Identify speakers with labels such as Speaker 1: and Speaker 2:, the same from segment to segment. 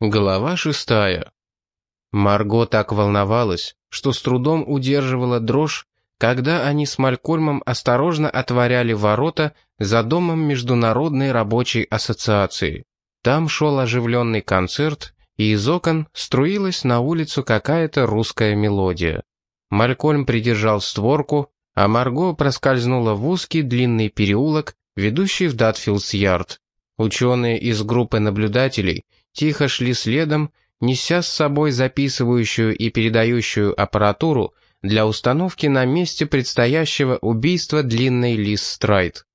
Speaker 1: Глава шестая. Марго так волновалась, что с трудом удерживала дрожь, когда они с Малькольмом осторожно отворяли ворота за домом Международной рабочей ассоциации. Там шел оживленный концерт, и из окон струилась на улицу какая-то русская мелодия. Малькольм придержал створку, а Марго проскользнула в узкий длинный переулок, ведущий в Датфилдс-Ярд. Ученые из группы наблюдателей – тихо шли следом, неся с собой записывающую и передающую аппаратуру для установки на месте предстоящего убийства длинной Лис Страйт.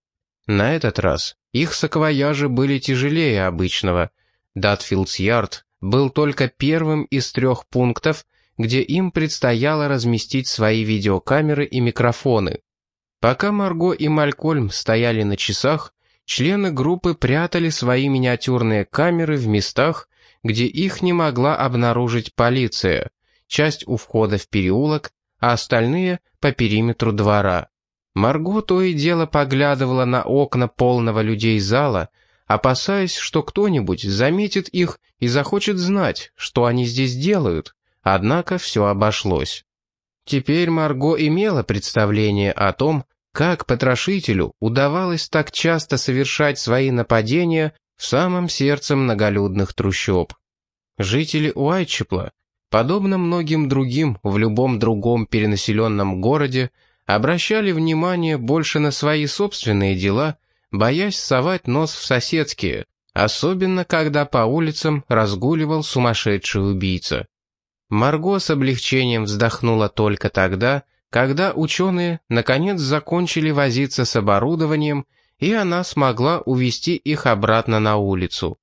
Speaker 1: На этот раз их саквояжи были тяжелее обычного. Датфилдс-Ярд был только первым из трех пунктов, где им предстояло разместить свои видеокамеры и микрофоны. Пока Марго и Малькольм стояли на часах, члены группы прятали свои миниатюрные камеры в местах, где их не могла обнаружить полиция, часть у входа в переулок, а остальные по периметру двора. Марго то и дело поглядывала на окна полного людей зала, опасаясь, что кто-нибудь заметит их и захочет знать, что они здесь делают, однако все обошлось. Теперь Марго имела представление о том, как потрошителю удавалось так часто совершать свои нападения в самом сердце многолюдных трущоб? Жители Уайтчепла, подобно многим другим в любом другом перенаселенном городе, обращали внимание больше на свои собственные дела, боясь совать нос в соседские, особенно когда по улицам разгуливал сумасшедший убийца. Марго с облегчением вздохнула только тогда, когда ученые наконец закончили возиться с оборудованием, и она смогла увести их обратно на улицу.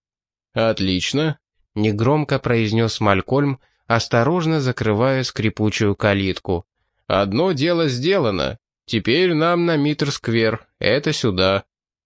Speaker 1: «Отлично», — негромко произнес Малькольм, осторожно закрывая скрипучую калитку. «Одно дело сделано. Теперь нам на Митр-сквер, это сюда».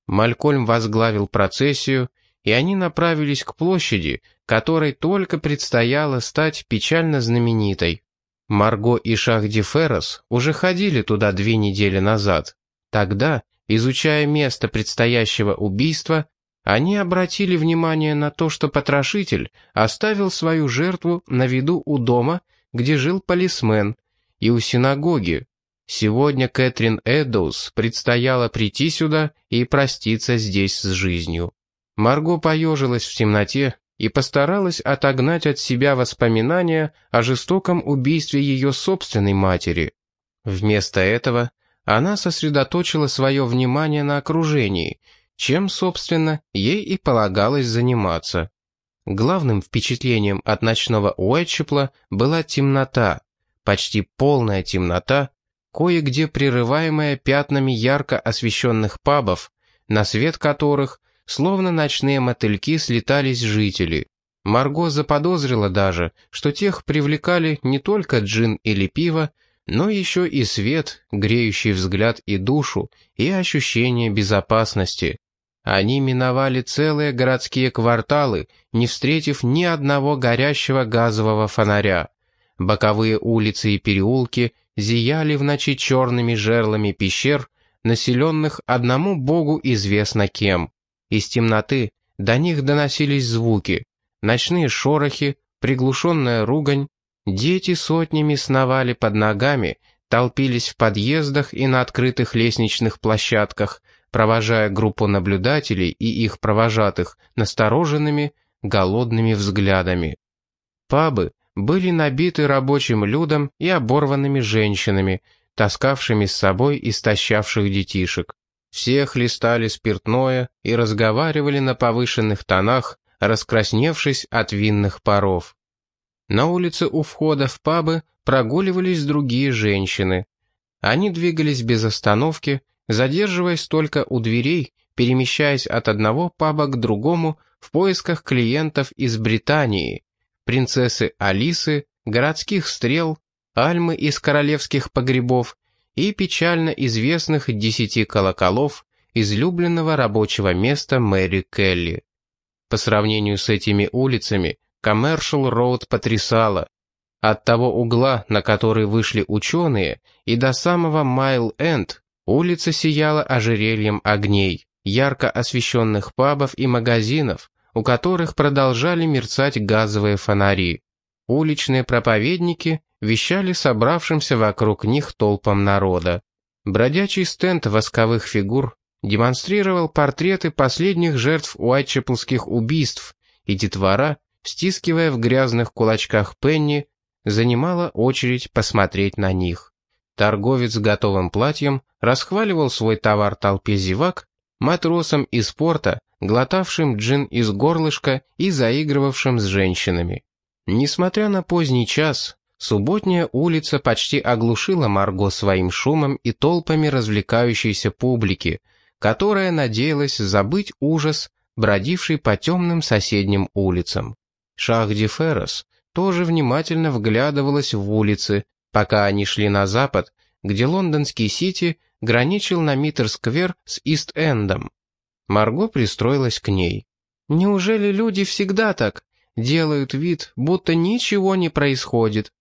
Speaker 1: Малькольм возглавил процессию, и они направились к площади, которой только предстояло стать печально знаменитой. Марго и Шахди Феррос уже ходили туда две недели назад. Тогда, изучая место предстоящего убийства, они обратили внимание на то, что потрошитель оставил свою жертву на виду у дома, где жил полисмен, и у синагоги. Сегодня Кэтрин Эдоус предстояло прийти сюда и проститься здесь с жизнью. Марго поежилась в темноте и постаралась отогнать от себя воспоминания о жестоком убийстве ее собственной матери. Вместо этого она сосредоточила свое внимание на окружении, чем, собственно, ей и полагалось заниматься. Главным впечатлением от ночного Уайтчепла была темнота, почти полная темнота, кое-где прерываемая пятнами ярко освещенных пабов, на свет которых Словно ночные мотыльки слетались жители. Марго заподозрила даже, что тех привлекали не только джин или пиво, но еще и свет, греющий взгляд и душу, и ощущение безопасности. Они миновали целые городские кварталы, не встретив ни одного горящего газового фонаря. Боковые улицы и переулки зияли в ночи черными жерлами пещер, населенных одному богу известно кем. Из темноты до них доносились звуки, ночные шорохи, приглушенная ругань. Дети сотнями сновали под ногами, толпились в подъездах и на открытых лестничных площадках, провожая группу наблюдателей и их провожатых настороженными, голодными взглядами. Пабы были набиты рабочим людом и оборванными женщинами, таскавшими с собой истощавших детишек. Все хлестали спиртное и разговаривали на повышенных тонах, раскрасневшись от винных паров. На улице у входа в пабы прогуливались другие женщины. Они двигались без остановки, задерживаясь только у дверей, перемещаясь от одного паба к другому в поисках клиентов из Британии, принцессы Алисы, городских стрел, Альмы из королевских погребов и печально известных десяти колоколов излюбленного рабочего места Мэри Келли. По сравнению с этими улицами, Commercial Road потрясала. От того угла, на который вышли ученые, и до самого Майл-Энд улица сияла ожерельем огней, ярко освещенных пабов и магазинов, у которых продолжали мерцать газовые фонари. Уличные проповедники вещали собравшимся вокруг них толпам народа. Бродячий стенд восковых фигур демонстрировал портреты последних жертв уайтчеплских убийств, и детвора, стискивая в грязных кулачках пенни, занимала очередь посмотреть на них. Торговец с готовым платьем расхваливал свой товар толпе зевак, матросам из порта, глотавшим джин из горлышка и заигрывавшим с женщинами. Несмотря на поздний час, субботняя улица почти оглушила Марго своим шумом и толпами развлекающейся публики, которая надеялась забыть ужас, бродивший по темным соседним улицам. Шахди Феррес тоже внимательно вглядывалась в улицы, пока они шли на запад, где лондонский Сити граничил на Миттер-сквер с Ист-Эндом. Марго пристроилась к ней. «Неужели люди всегда так? Делают вид, будто ничего не происходит?»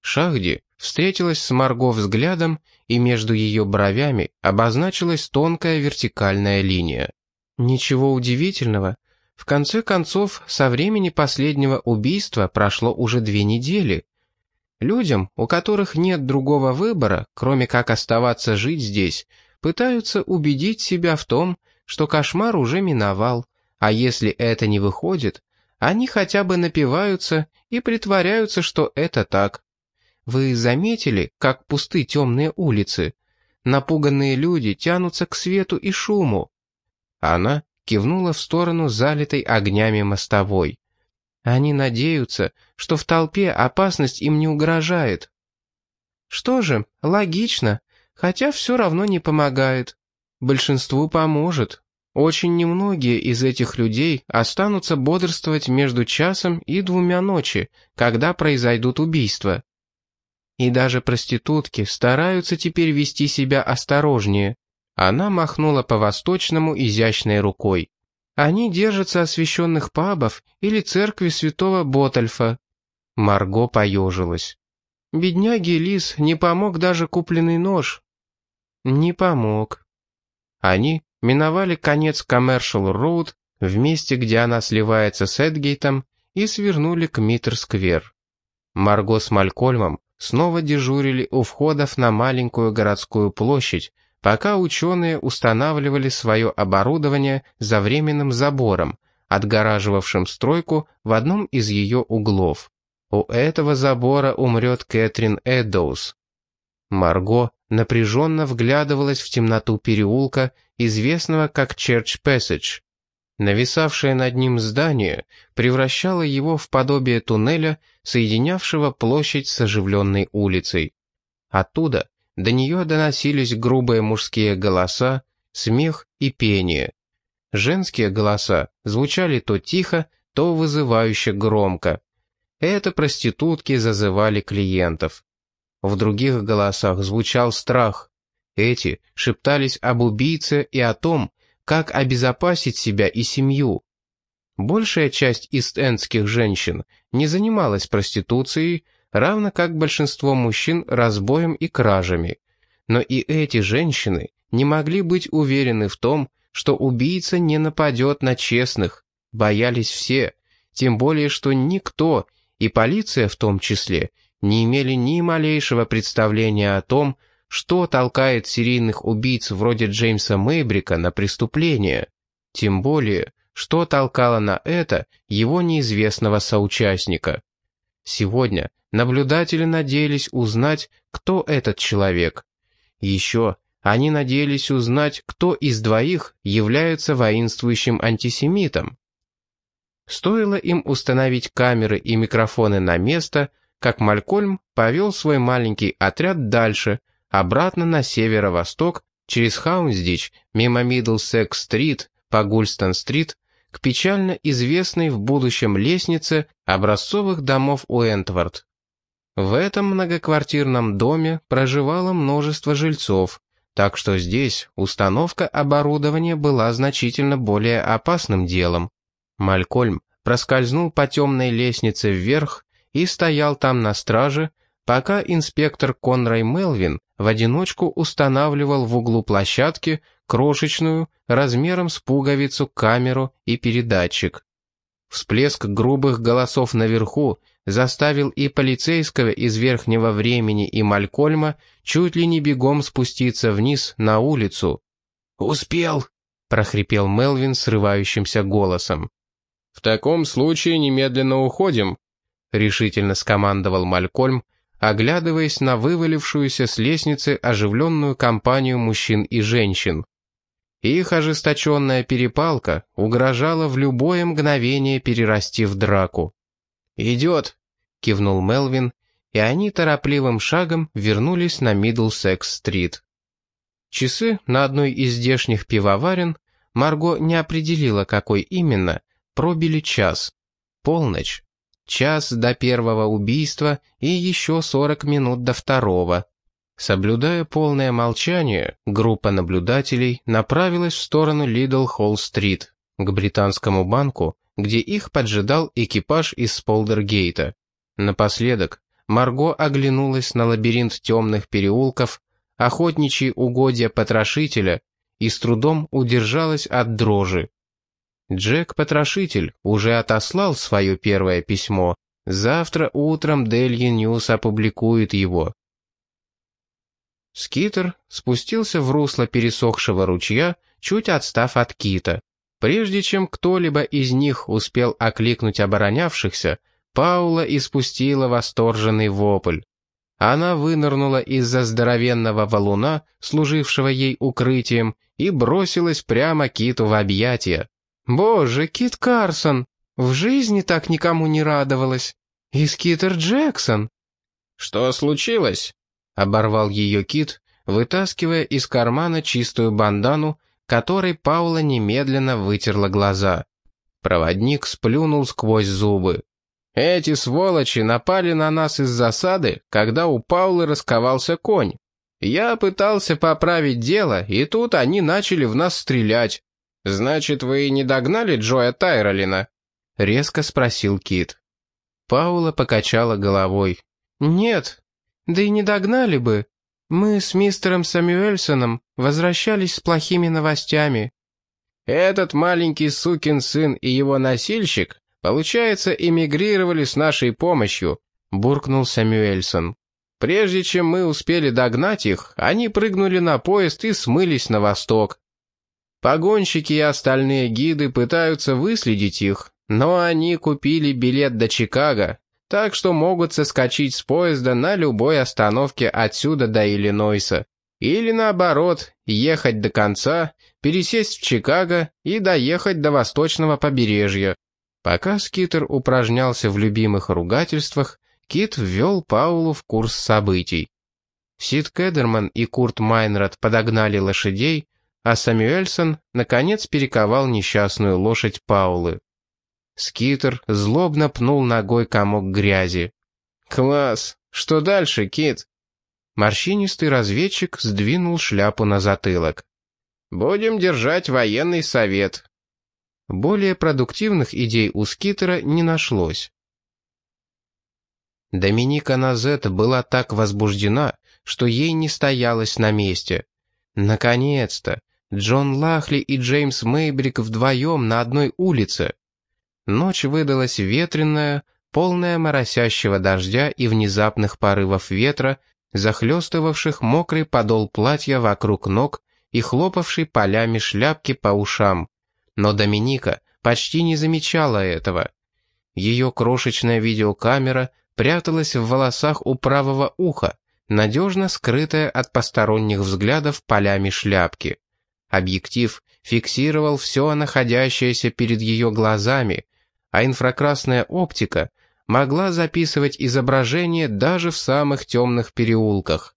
Speaker 1: Шахди встретилась с Марго взглядом, и между ее бровями обозначилась тонкая вертикальная линия. «Ничего удивительного. В конце концов, со времени последнего убийства прошло уже две недели. Людям, у которых нет другого выбора, кроме как оставаться жить здесь, пытаются убедить себя в том, что кошмар уже миновал, а если это не выходит, они хотя бы напиваются и притворяются, что это так. Вы заметили, как пусты темные улицы? Напуганные люди тянутся к свету и шуму. Она кивнула в сторону залитой огнями мостовой. Они надеются, что в толпе опасность им не угрожает. Что же, логично, хотя все равно не помогает. Большинству поможет. Очень немногие из этих людей останутся бодрствовать между часом и двумя ночи, когда произойдут убийства. И даже проститутки стараются теперь вести себя осторожнее. Она махнула по-восточному изящной рукой. Они держатся освященных пабов или церкви святого Ботальфа. Марго поежилась. Бедняге Лис не помог даже купленный нож. Не помог. Они миновали конец Commercial Road в месте, где она сливается с Эдгейтом, и свернули к Миттер-сквер. Марго с Малькольмом снова дежурили у входов на маленькую городскую площадь, пока ученые устанавливали свое оборудование за временным забором, отгораживавшим стройку в одном из ее углов. У этого забора умрет Кэтрин Эддоус. Марго напряженно вглядывалась в темноту переулка, известного как Черч Пэссидж. Нависавшее над ним здание превращало его в подобие туннеля, соединявшего площадь с оживленной улицей. Оттуда до нее доносились грубые мужские голоса, смех и пение. Женские голоса звучали то тихо, то вызывающе громко. Это проститутки зазывали клиентов. В других голосах звучал страх. Эти шептались об убийце и о том, как обезопасить себя и семью. Большая часть ист-эндских женщин не занималась проституцией, равно как большинство мужчин разбоем и кражами. Но и эти женщины не могли быть уверены в том, что убийца не нападет на честных, боялись все, тем более что никто, и полиция в том числе, не имели ни малейшего представления о том, что толкает серийных убийц вроде Джеймса Мейбрика на преступление, тем более, что толкало на это его неизвестного соучастника. Сегодня наблюдатели надеялись узнать, кто этот человек. Еще они надеялись узнать, кто из двоих является воинствующим антисемитом. Стоило им установить камеры и микрофоны на место, как Малькольм повел свой маленький отряд дальше, обратно на северо-восток, через Хаунсдич, мимо Миддлсек-стрит, по Гульстон-стрит, к печально известной в будущем лестнице образцовых домов Уэнтворд. В этом многоквартирном доме проживало множество жильцов, так что здесь установка оборудования была значительно более опасным делом. Малькольм проскользнул по темной лестнице вверх и стоял там на страже, пока инспектор Конрай Мелвин в одиночку устанавливал в углу площадки крошечную, размером с пуговицу, камеру и передатчик. Всплеск грубых голосов наверху заставил и полицейского из верхнего времени и Малькольма чуть ли не бегом спуститься вниз на улицу. «Успел!» — прохрипел Мелвин срывающимся голосом. «В таком случае немедленно уходим», — решительно скомандовал Малькольм, оглядываясь на вывалившуюся с лестницы оживленную компанию мужчин и женщин. Их ожесточенная перепалка угрожала в любое мгновение перерасти в драку. «Идет!» — кивнул Мелвин, и они торопливым шагом вернулись на Миддлсекс-стрит. Часы на одной из здешних пивоварен Марго не определила, какой именно, пробили час. Полночь. Час до первого убийства и еще 40 минут до второго. Соблюдая полное молчание, группа наблюдателей направилась в сторону Лидл-Холл-стрит, к британскому банку, где их поджидал экипаж из Сполдергейта. Напоследок, Марго оглянулась на лабиринт темных переулков, охотничьи угодья потрошителя и с трудом удержалась от дрожи. Джек-потрошитель уже отослал свое первое письмо. Завтра утром Дейли Ньюс опубликует его. Скитер спустился в русло пересохшего ручья, чуть отстав от Кита. Прежде чем кто-либо из них успел окликнуть оборонявшихся, Паула испустила восторженный вопль. Она вынырнула из-за здоровенного валуна, служившего ей укрытием, и бросилась прямо Киту в объятия. «Боже, Кит Карсон! В жизни так никому не радовалась! И Скитер Джексон!» «Что случилось?» Оборвал ее кит, вытаскивая из кармана чистую бандану, которой Паула немедленно вытерла глаза. Проводник сплюнул сквозь зубы. «Эти сволочи напали на нас из засады, когда у Паулы расковался конь. Я пытался поправить дело, и тут они начали в нас стрелять. Значит, вы не догнали Джоя Тайролина?» — резко спросил Кит. Паула покачала головой. «Нет, да и не догнали бы. Мы с мистером Самюэльсоном возвращались с плохими новостями. Этот маленький сукин сын и его носильщик, получается, эмигрировали с нашей помощью, буркнул Самюэльсон. Прежде чем мы успели догнать их, они прыгнули на поезд и смылись на восток. Погонщики и остальные гиды пытаются выследить их, но они купили билет до Чикаго так что могут соскочить с поезда на любой остановке отсюда до Иллинойса. Или наоборот, ехать до конца, пересесть в Чикаго и доехать до восточного побережья. Пока Скитер упражнялся в любимых ругательствах, Кит ввел Паулу в курс событий. Сид Кедерман и Курт Майнрад подогнали лошадей, а Самюэльсон, наконец, перековал несчастную лошадь Паулы. Скитер злобно пнул ногой комок грязи. «Класс! Что дальше, Кит?» Морщинистый разведчик сдвинул шляпу на затылок. «Будем держать военный совет». Более продуктивных идей у Скитера не нашлось. Доминика Назет была так возбуждена, что ей не стоялось на месте. Наконец-то! Джон Лахли и Джеймс Мейбрик вдвоем на одной улице. Ночь выдалась ветреная, полная моросящего дождя и внезапных порывов ветра, захлестывавших мокрый подол платья вокруг ног и хлопавший полями шляпки по ушам. Но Доминика почти не замечала этого. Ее крошечная видеокамера пряталась в волосах у правого уха, надежно скрытая от посторонних взглядов полями шляпки. Объектив фиксировал все находящееся перед ее глазами, а инфракрасная оптика могла записывать изображение даже в самых темных переулках.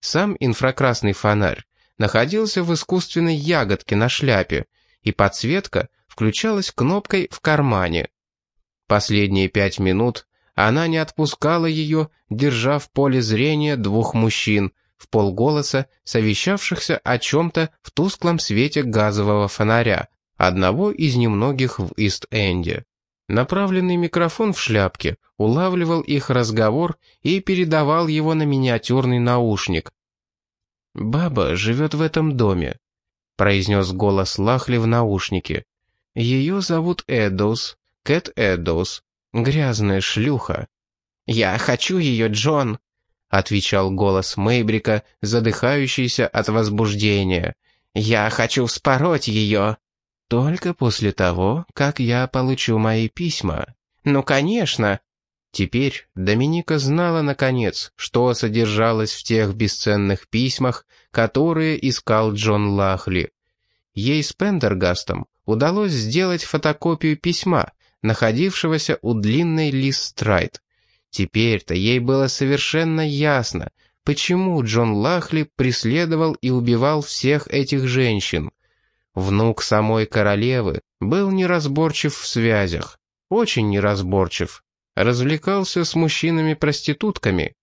Speaker 1: Сам инфракрасный фонарь находился в искусственной ягодке на шляпе, и подсветка включалась кнопкой в кармане. Последние пять минут она не отпускала ее, держа в поле зрения двух мужчин, в полголоса совещавшихся о чем-то в тусклом свете газового фонаря, одного из немногих в Ист-Энде. Направленный микрофон в шляпке улавливал их разговор и передавал его на миниатюрный наушник. «Баба живет в этом доме», — произнес голос Лахли в наушнике. «Ее зовут Эдоус, Кэт Эддоус. Грязная шлюха. «Я хочу ее, Джон», — отвечал голос Мейбрика, задыхающийся от возбуждения. «Я хочу вспороть ее». «Только после того, как я получу мои письма». «Ну, конечно». Теперь Доминика знала, наконец, что содержалось в тех бесценных письмах, которые искал Джон Лахли. Ей с Пендергастом удалось сделать фотокопию письма, находившегося у длинной Лис Страйт. Теперь-то ей было совершенно ясно, почему Джон Лахли преследовал и убивал всех этих женщин. Внук самой королевы был неразборчив в связях, очень неразборчив. Развлекался с мужчинами-проститутками.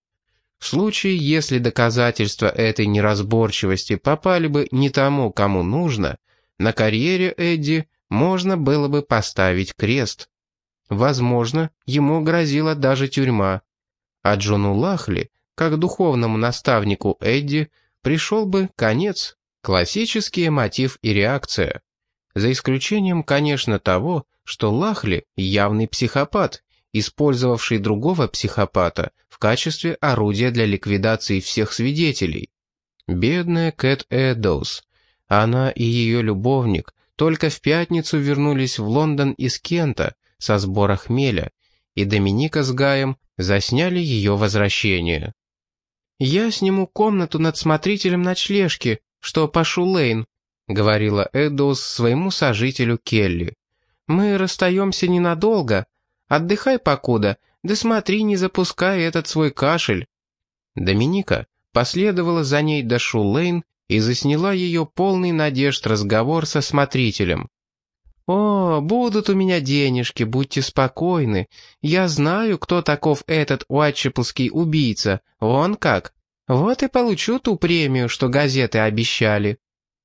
Speaker 1: В случае, если доказательства этой неразборчивости попали бы не тому, кому нужно, на карьере Эдди можно было бы поставить крест. Возможно, ему грозила даже тюрьма. А Джону Лахли, как духовному наставнику Эдди, пришел бы конец. Классический мотив и реакция. За исключением, конечно, того, что Лахли – явный психопат, использовавший другого психопата в качестве орудия для ликвидации всех свидетелей. Бедная Кэт Эддоус. Она и ее любовник только в пятницу вернулись в Лондон из Кента со сбора хмеля, и Доминика с Гаем засняли ее возвращение. «Я сниму комнату над смотрителем ночлежки, что по Шулейн», говорила Эддоус своему сожителю Келли. «Мы расстаемся ненадолго. Отдыхай покуда, да смотри, не запускай этот свой кашель». Доминика последовала за ней до Шулейн и засняла ее полный надежд разговор со смотрителем. «О, будут у меня денежки, будьте спокойны. Я знаю, кто таков этот уайтчеплский убийца. Вон как. Вот и получу ту премию, что газеты обещали».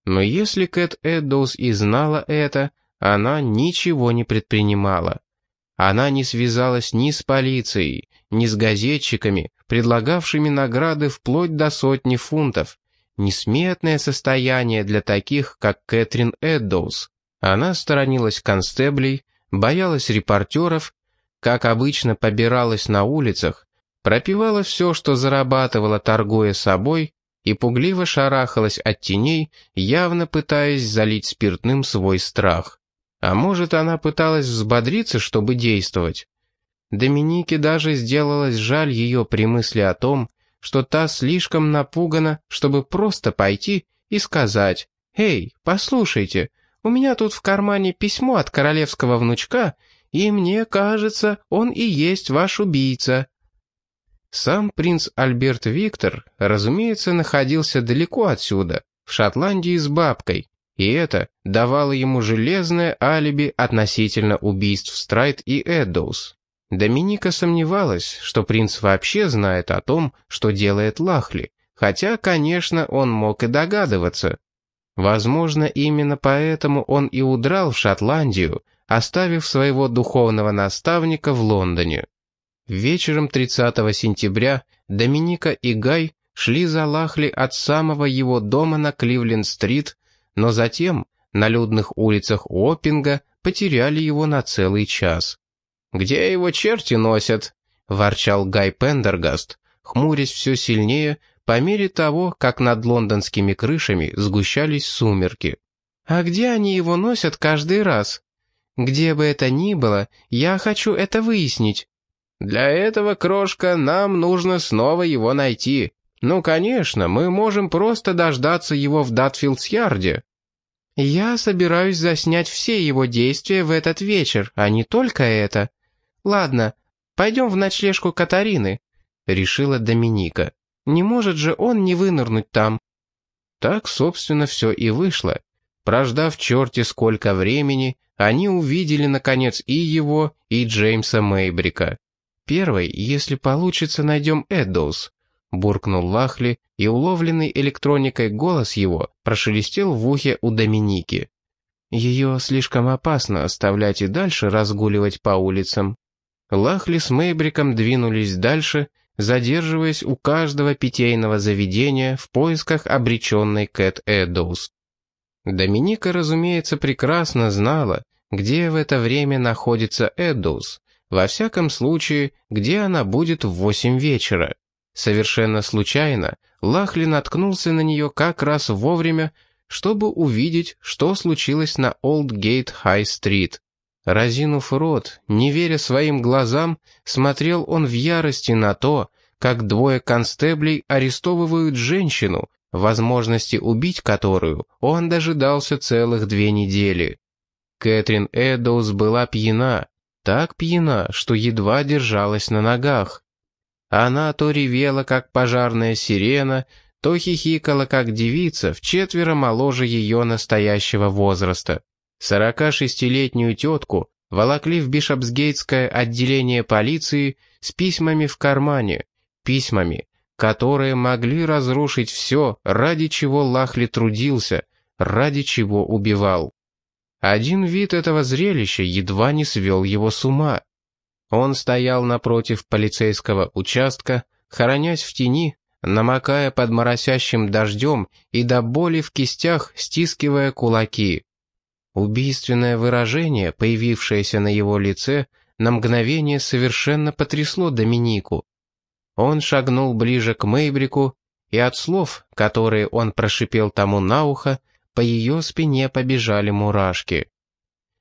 Speaker 1: Но если Кэт Эддоус и знала это, она ничего не предпринимала. Она не связалась ни с полицией, ни с газетчиками, предлагавшими награды вплоть до сотни фунтов. Несметное состояние для таких, как Кэтрин Эддоус. Она сторонилась констеблей, боялась репортеров, как обычно побиралась на улицах, пропивала все, что зарабатывала, торгуя собой, и пугливо шарахалась от теней, явно пытаясь залить спиртным свой страх. А может, она пыталась взбодриться, чтобы действовать? Доминике даже сделалось жаль ее при мысли о том, что та слишком напугана, чтобы просто пойти и сказать «Эй, послушайте, у меня тут в кармане письмо от королевского внучка, и мне кажется, он и есть ваш убийца». Сам принц Альберт Виктор, разумеется, находился далеко отсюда, в Шотландии с бабкой, и это давало ему железное алиби относительно убийств Страйт и Эддоус. Доминика сомневалась, что принц вообще знает о том, что делает Лахли, хотя, конечно, он мог и догадываться. Возможно, именно поэтому он и удрал в Шотландию, оставив своего духовного наставника в Лондоне. Вечером 30 сентября Доминика и Гай шли за Лахли от самого его дома на Кливленд-стрит, но затем на людных улицах Оппинга потеряли его на целый час. «Где его черти носят?» — ворчал Гай Пендергаст, хмурясь все сильнее по мере того, как над лондонскими крышами сгущались сумерки. «А где они его носят каждый раз? Где бы это ни было, я хочу это выяснить». «Для этого, крошка, нам нужно снова его найти. Ну, конечно, мы можем просто дождаться его в Датфилдс-Ярде». «Я собираюсь заснять все его действия в этот вечер, а не только это», «Ладно, пойдем в ночлежку Катарины», — решила Доминика. «Не может же он не вынырнуть там». Так, собственно, все и вышло. Прождав черти сколько времени, они увидели, наконец, и его, и Джеймса Мейбрика. «Первый, если получится, найдем Эддоус», — буркнул Лахли, и уловленный электроникой голос его прошелестел в ухе у Доминики. «Ее слишком опасно оставлять и дальше разгуливать по улицам». Лахли с Мейбриком двинулись дальше, задерживаясь у каждого питейного заведения в поисках обреченной Кэт Эддоус. Доминика, разумеется, прекрасно знала, где в это время находится Эддоус, во всяком случае, где она будет в восемь вечера. Совершенно случайно Лахли наткнулся на нее как раз вовремя, чтобы увидеть, что случилось на Олдгейт Хай-стрит. Разинув рот, не веря своим глазам, смотрел он в ярости на то, как двое констеблей арестовывают женщину, возможности убить которую он дожидался целых две недели. Кэтрин Эдоус была пьяна, так пьяна, что едва держалась на ногах. Она то ревела, как пожарная сирена, то хихикала, как девица, в четверо моложе ее настоящего возраста. 46-летнюю тетку волокли в Бишопсгейтское отделение полиции с письмами в кармане, письмами, которые могли разрушить все, ради чего Лахли трудился, ради чего убивал. Один вид этого зрелища едва не свел его с ума. Он стоял напротив полицейского участка, хоронясь в тени, намокая под моросящим дождем и до боли в кистях стискивая кулаки. Убийственное выражение, появившееся на его лице, на мгновение совершенно потрясло Доминику. Он шагнул ближе к Мейбрику, и от слов, которые он прошипел тому на ухо, по ее спине побежали мурашки.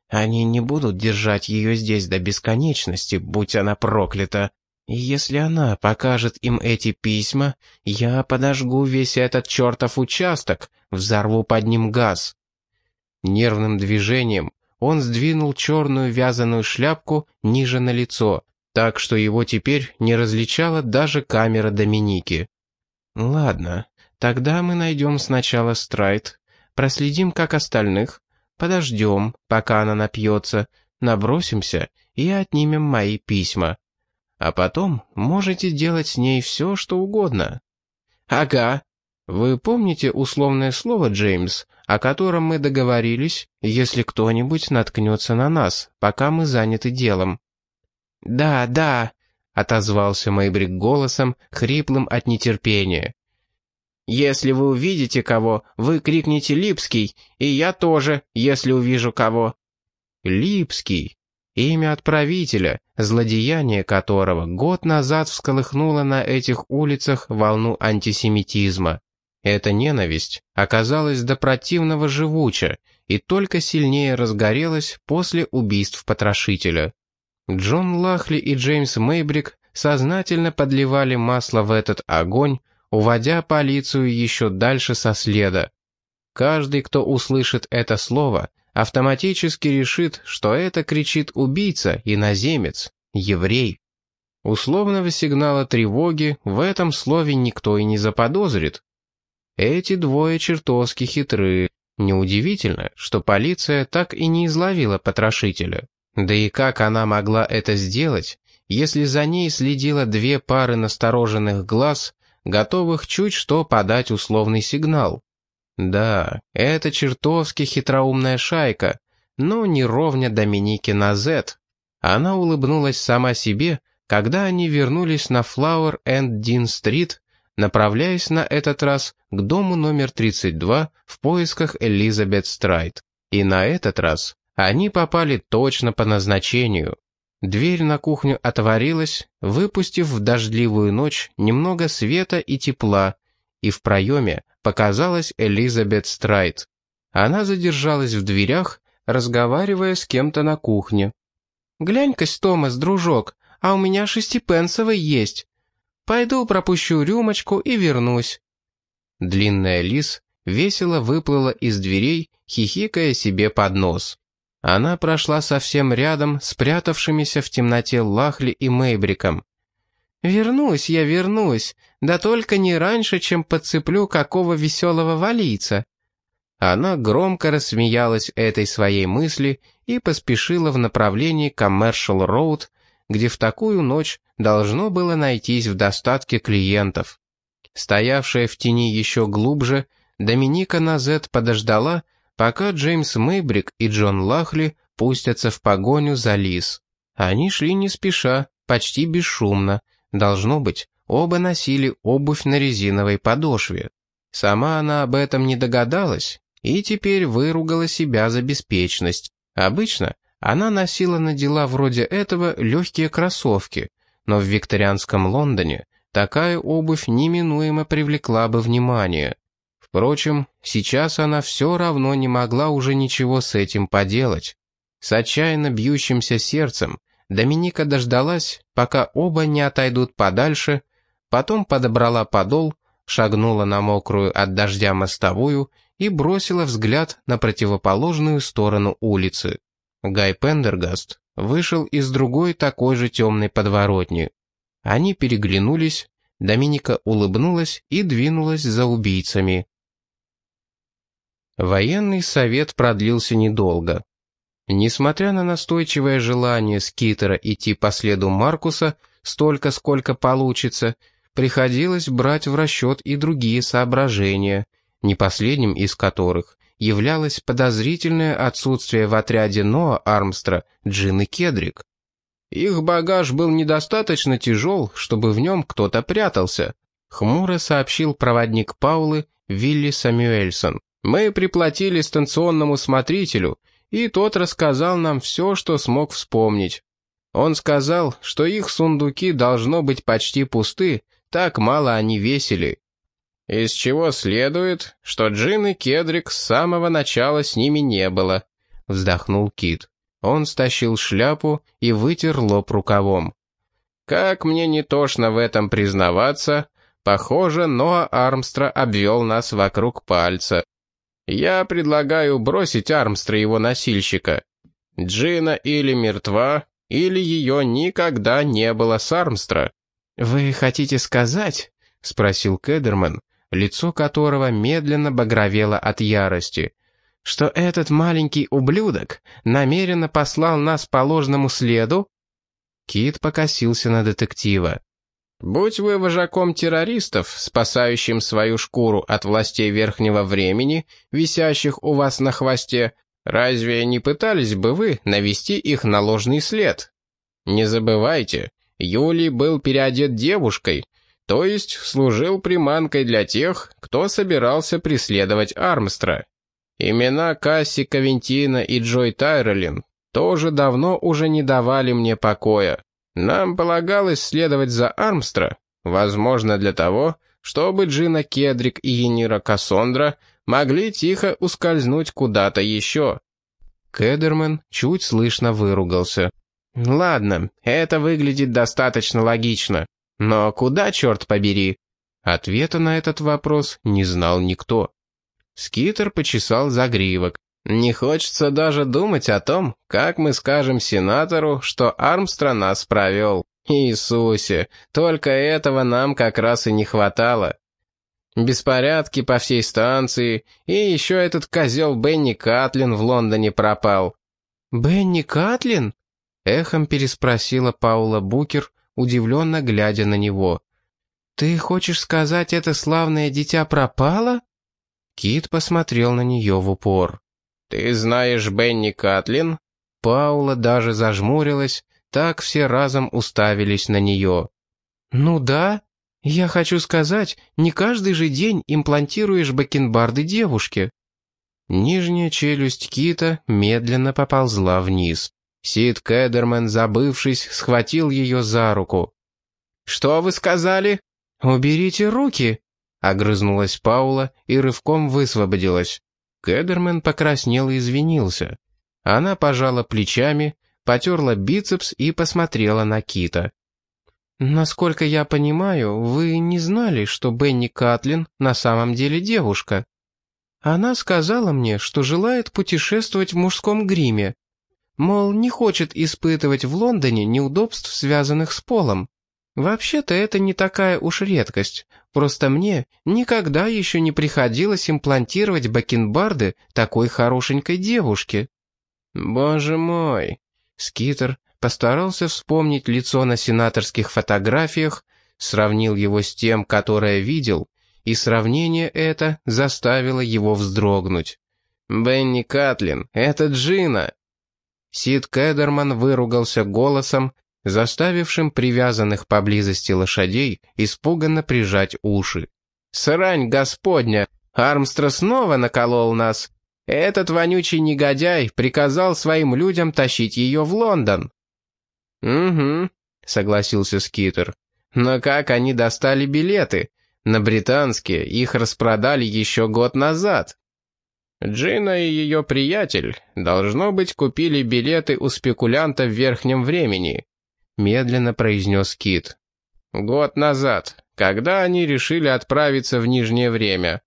Speaker 1: Они не будут держать ее здесь до бесконечности, будь она проклята. Если она покажет им эти письма, я подожгу весь этот чертов участок, взорву под ним газ. Нервным движением он сдвинул черную вязаную шляпку ниже на лицо, так что его теперь не различала даже камера Доминики. «Ладно, тогда мы найдем сначала Страйт, проследим как остальных, подождем, пока она напьется, набросимся и отнимем мои письма. А потом можете делать с ней все, что угодно». «Ага. Вы помните условное слово, Джеймс, о котором мы договорились, если кто-нибудь наткнется на нас, пока мы заняты делом?» «Да, да», — отозвался Мэйбрик голосом, хриплым от нетерпения. Если вы увидите кого, вы крикните «Липский», и я тоже, если увижу кого». Липский. Имя отправителя, злодеяние которого год назад всколыхнуло на этих улицах волну антисемитизма. Эта ненависть оказалась до противного живуча и только сильнее разгорелась после убийств потрошителя. Джон Лахли и Джеймс Мейбрик сознательно подливали масло в этот огонь, уводя полицию еще дальше со следа. Каждый, кто услышит это слово, автоматически решит, что это кричит убийца, иноземец, еврей. Условного сигнала тревоги в этом слове никто и не заподозрит. Эти двое чертовски хитры. Неудивительно, что полиция так и не изловила потрошителя. Да и как она могла это сделать, если за ней следило две пары настороженных глаз, готовых чуть что подать условный сигнал. Да, это чертовски хитроумная шайка, но не ровня Доминике на Z. Она улыбнулась сама себе, когда они вернулись на Flower and Dean Street, направляясь на этот раз к дому номер 32 в поисках Элизабет Страйт. И на этот раз они попали точно по назначению. Дверь на кухню отворилась, выпустив в дождливую ночь немного света и тепла, и в проеме показалась Элизабет Страйт. Она задержалась в дверях, разговаривая с кем-то на кухне. «Глянь-ка, Томас, дружок, а у меня шестипенсовый есть. Пойду пропущу рюмочку и вернусь». Длинная лис весело выплыла из дверей, хихикая себе под нос. Она прошла совсем рядом, спрятавшимися в темноте Лахли и Мейбриком. «Вернусь я, вернусь, да только не раньше, чем подцеплю какого веселого валийца». Она громко рассмеялась этой своей мысли и поспешила в направлении Commercial Road, где в такую ночь должно было найтись в достатке клиентов. Стоявшая в тени еще глубже, Доминика Назет подождала, пока Джеймс Мейбрик и Джон Лахли пустятся в погоню за Лис. Они шли не спеша, почти бесшумно. Должно быть, оба носили обувь на резиновой подошве. Сама она об этом не догадалась и теперь выругала себя за беспечность. Обычно Она носила на дела вроде этого легкие кроссовки, но в викторианском Лондоне такая обувь неминуемо привлекла бы внимание. Впрочем, сейчас она все равно не могла уже ничего с этим поделать. С отчаянно бьющимся сердцем Доминика дождалась, пока оба не отойдут подальше, потом подобрала подол, шагнула на мокрую от дождя мостовую и бросила взгляд на противоположную сторону улицы. Гай Пендергаст вышел из другой такой же темной подворотни. Они переглянулись, Доминика улыбнулась и двинулась за убийцами. Военный совет продлился недолго. Несмотря на настойчивое желание Скитера идти по следу Маркуса, столько, сколько получится, приходилось брать в расчет и другие соображения, не последним из которых являлось подозрительное отсутствие в отряде Ноа Армстра Джины Кедрик. Их багаж был недостаточно тяжел, чтобы в нем кто-то прятался, хмуро сообщил проводник Паулы Вилли Самюэльсон. Мы приплатили станционному смотрителю, и тот рассказал нам все, что смог вспомнить. Он сказал, что их сундуки должно быть почти пусты, так мало они весили. Из чего следует, что Джин и Кедрик с самого начала с ними не было, вздохнул Кит. Он стащил шляпу и вытер лоб рукавом. Как мне не тошно в этом признаваться, похоже, Ноа Армстра обвел нас вокруг пальца. Я предлагаю бросить Армстра его носильщика. Джина или мертва, или ее никогда не было с Армстра. «Вы хотите сказать?» — спросил Кедерман, лицо которого медленно багровело от ярости, что этот маленький ублюдок намеренно послал нас по ложному следу? Кит покосился на детектива. «Будь вы вожаком террористов, спасающим свою шкуру от властей верхнего времени, висящих у вас на хвосте, разве не пытались бы вы навести их на ложный след? Не забывайте, Юлий был переодет девушкой, то есть служил приманкой для тех, кто собирался преследовать Армстра. Имена Касси Кавентина и Джой Тайролин тоже давно уже не давали мне покоя. Нам полагалось следовать за Армстра, возможно, для того, чтобы Джина Кедрик и Енира Кассондра могли тихо ускользнуть куда-то еще. Кедерман чуть слышно выругался. «Ладно, это выглядит достаточно логично. Но куда, черт побери?» Ответа на этот вопрос не знал никто. Скитер почесал загривок. «Не хочется даже думать о том, как мы скажем сенатору, что Армстра нас провел. Иисусе, только этого нам как раз и не хватало. Беспорядки по всей станции, и еще этот козел Бенни Катлин в Лондоне пропал». «Бенни Катлин?» — эхом переспросила Паула Букер, удивленно глядя на него. «Ты хочешь сказать, это славное дитя пропало?» Кит посмотрел на нее в упор. «Ты знаешь Бенни Катлин?» Паула даже зажмурилась, так все разом уставились на нее. «Ну да. Я хочу сказать, не каждый же день имплантируешь бакенбарды девушке». Нижняя челюсть Кита медленно поползла вниз. Сид Кедерман, забывшись, схватил ее за руку. «Что вы сказали?» «Уберите руки!» Огрызнулась Паула и рывком высвободилась. Кедермен покраснел и извинился. Она пожала плечами, потерла бицепс и посмотрела на Кита. «Насколько я понимаю, вы не знали, что Бенни Катлин на самом деле девушка. Она сказала мне, что желает путешествовать в мужском гриме. Мол, не хочет испытывать в Лондоне неудобств, связанных с полом. Вообще-то это не такая уж редкость, просто мне никогда еще не приходилось имплантировать бакенбарды такой хорошенькой девушке. Боже мой! Скитер постарался вспомнить лицо на сенаторских фотографиях, сравнил его с тем, которое видел, и сравнение это заставило его вздрогнуть. «Бенни Катлин, это Джина!» Сид Кедерман выругался голосом, заставившим привязанных поблизости лошадей испуганно прижать уши. «Срань господня! Армстра снова наколол нас! Этот вонючий негодяй приказал своим людям тащить ее в Лондон». «Угу», — согласился Скитер. «Но как они достали билеты? На британские их распродали еще год назад». Джина и ее приятель, должно быть, купили билеты у спекулянта в верхнем времени, медленно произнес Кит. Год назад, когда они решили отправиться в нижнее время.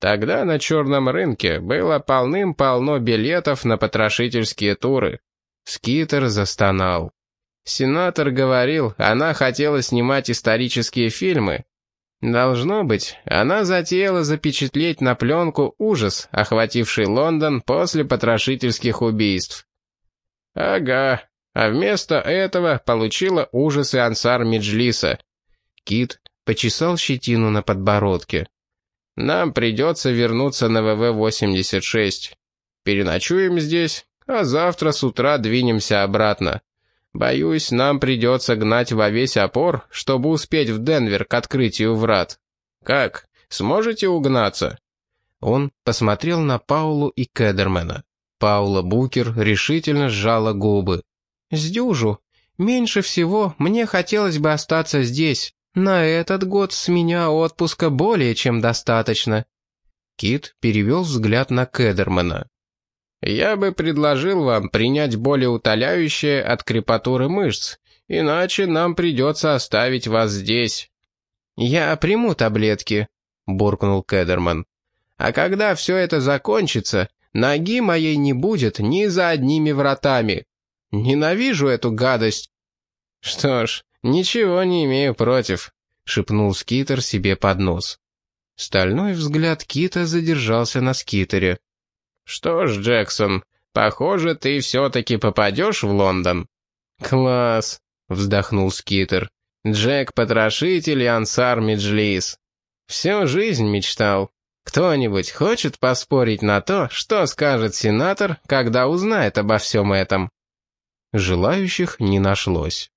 Speaker 1: Тогда на черном рынке было полным-полно билетов на потрошительские туры. Скитер застонал. Сенатор говорил, она хотела снимать исторические фильмы, Должно быть, она затеяла запечатлеть на пленку ужас, охвативший Лондон после потрошительских убийств. Ага, а вместо этого получила ужасы ансар Меджлиса. Кит почесал щетину на подбородке. Нам придется вернуться на ВВ-86. Переночуем здесь, а завтра с утра двинемся обратно. Боюсь, нам придется гнать во весь опор, чтобы успеть в Денвер к открытию врат. Как, сможете угнаться?» Он посмотрел на Паулу и Кедермена. Паула Букер решительно сжала губы. «Сдюжу. Меньше всего мне хотелось бы остаться здесь. На этот год с меня отпуска более чем достаточно». Кит перевел взгляд на Кедермена. Я бы предложил вам принять более утоляющее от крепатуры мышц, иначе нам придется оставить вас здесь». «Я приму таблетки», — буркнул Кедерман. «А когда все это закончится, ноги моей не будет ни за одними вратами. Ненавижу эту гадость». «Что ж, ничего не имею против», — шепнул Скитер себе под нос. Стальной взгляд Кита задержался на Скитере. «Что ж, Джексон, похоже, ты все-таки попадешь в Лондон». «Класс», — вздохнул Скитер. «Джек-потрошитель и ансар Меджлис. Всю жизнь мечтал. Кто-нибудь хочет поспорить на то, что скажет сенатор, когда узнает обо всем этом?» Желающих не нашлось.